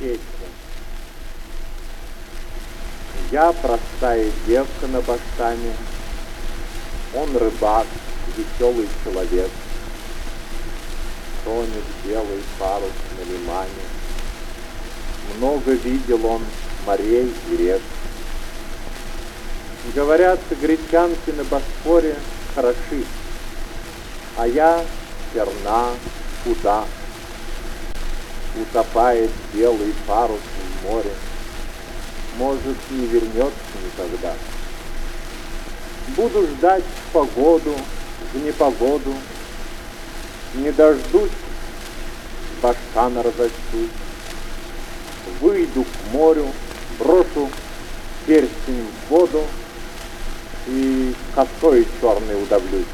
речку. Я простая девка на баштане, Он рыбак, веселый человек. Тонет белый парус на лимане, Много видел он морей и рек. Говорят, гречанки на Босфоре хороши, А я черна, худа. Утопает белый парус в море, Может, не вернется никогда. Буду ждать погоду в непогоду, Не дождусь, баштан разочтусь. Выйду к морю, брошу перстень в воду И косой черный удавлюсь.